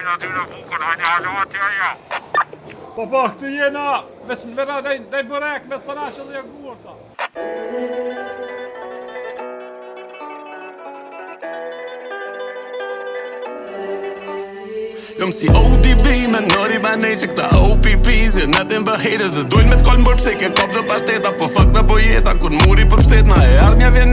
shefin dy në bukën, hajnë halo aty a ja. Po po, këtu jena, veç në vera dhej, bërek, me sëpana që dhe jagur ta. si ODB me nëri banej që këta OPP Zirë nëthin bë haters dhe dujnë me t'kollë mërë pëse ke kopë dhe pashteta Po fëk po muri për pështet na e armja vjen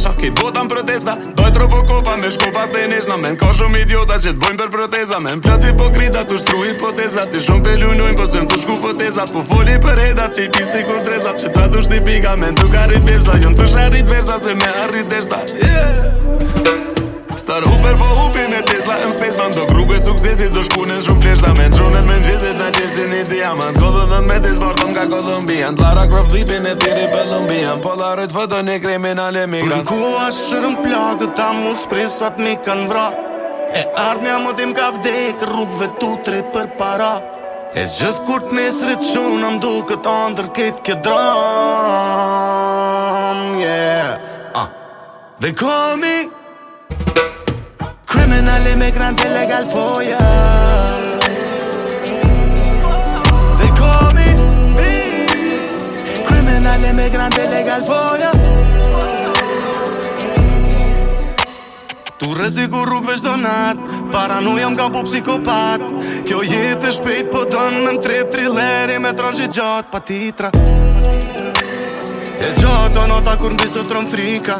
kesha Kitë botan protesta Doj tropo kopa me shkopa fenishna Men ka shumë idiota që t'bojnë për proteza Men plët hipokrita t'u shtru hipoteza Ti shumë pe lunojnë po sëmë t'u shku poteza Po foli për heda që i pisi kur treza Që t'a t'u shti pika men t'u ka rrit vevza Jëm t'u shë se me arrit deshta yeah. Star huper po huper Kësine Tesla në space van të kruke suksesi Të shkune shumë qërë sa me dronet me në gjese Ta që një diamant Godën dhe në metis barton ka Kolumbian Lara Croft dhipin e thiri për Lumbian Polarit vëtë një kriminal e migrat Për në ku ashtë shërën plakë Ta mu shprisat mi kanë vra E ardhë më tim ka vdekë Rrugve tu tret për para E gjithë kur të nesri të shumë du këtë andër këtë këtë dram Yeah Ah Dhe komi Criminale me grande legal foia They call me me Criminale me grande legal foia Tu rreziku rrugvesh do nat Paranoja m'ka bu psikopat Kjo jetë e shpejt po don Me m'tre trileri me tronjë gjatë Pa titra E gjatë nota kur m'bisë tron frika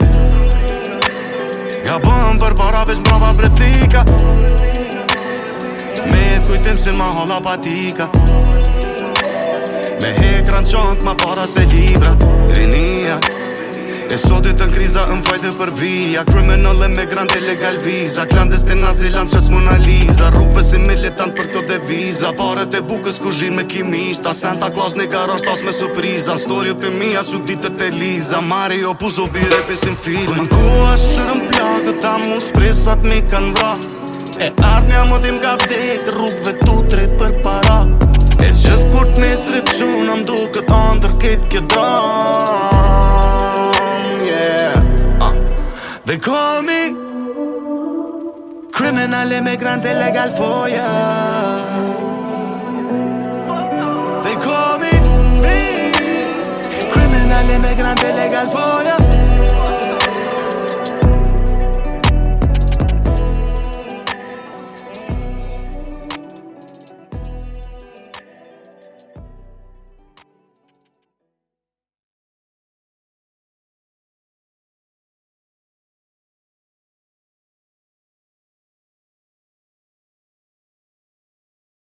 Ka bëm për para veç brava pretika Me jetë kujtim se ma hola patika Me hekran qënë ma para se libra Rinia, E sotit të në kriza në për vija Kriminole me grande legal viza Klandes të nazilan që s'mon liza Rupve si militant për të deviza Paret e bukës ku zhin me kimista Santa Claus një garasht as me surpriza Në storjo të mija që ditët e liza Mario puzo bire pisim film Kërë më kua shërën plakë Ta mu shprisat mi kanë vra E n'ja më dim ka vdek Rupve tu tret për para E gjithë kur të mesrit qunë Am duke andër këtë këtë dronë They call me criminal immigrant illegal for ya. They call me criminal immigrant illegal for ya.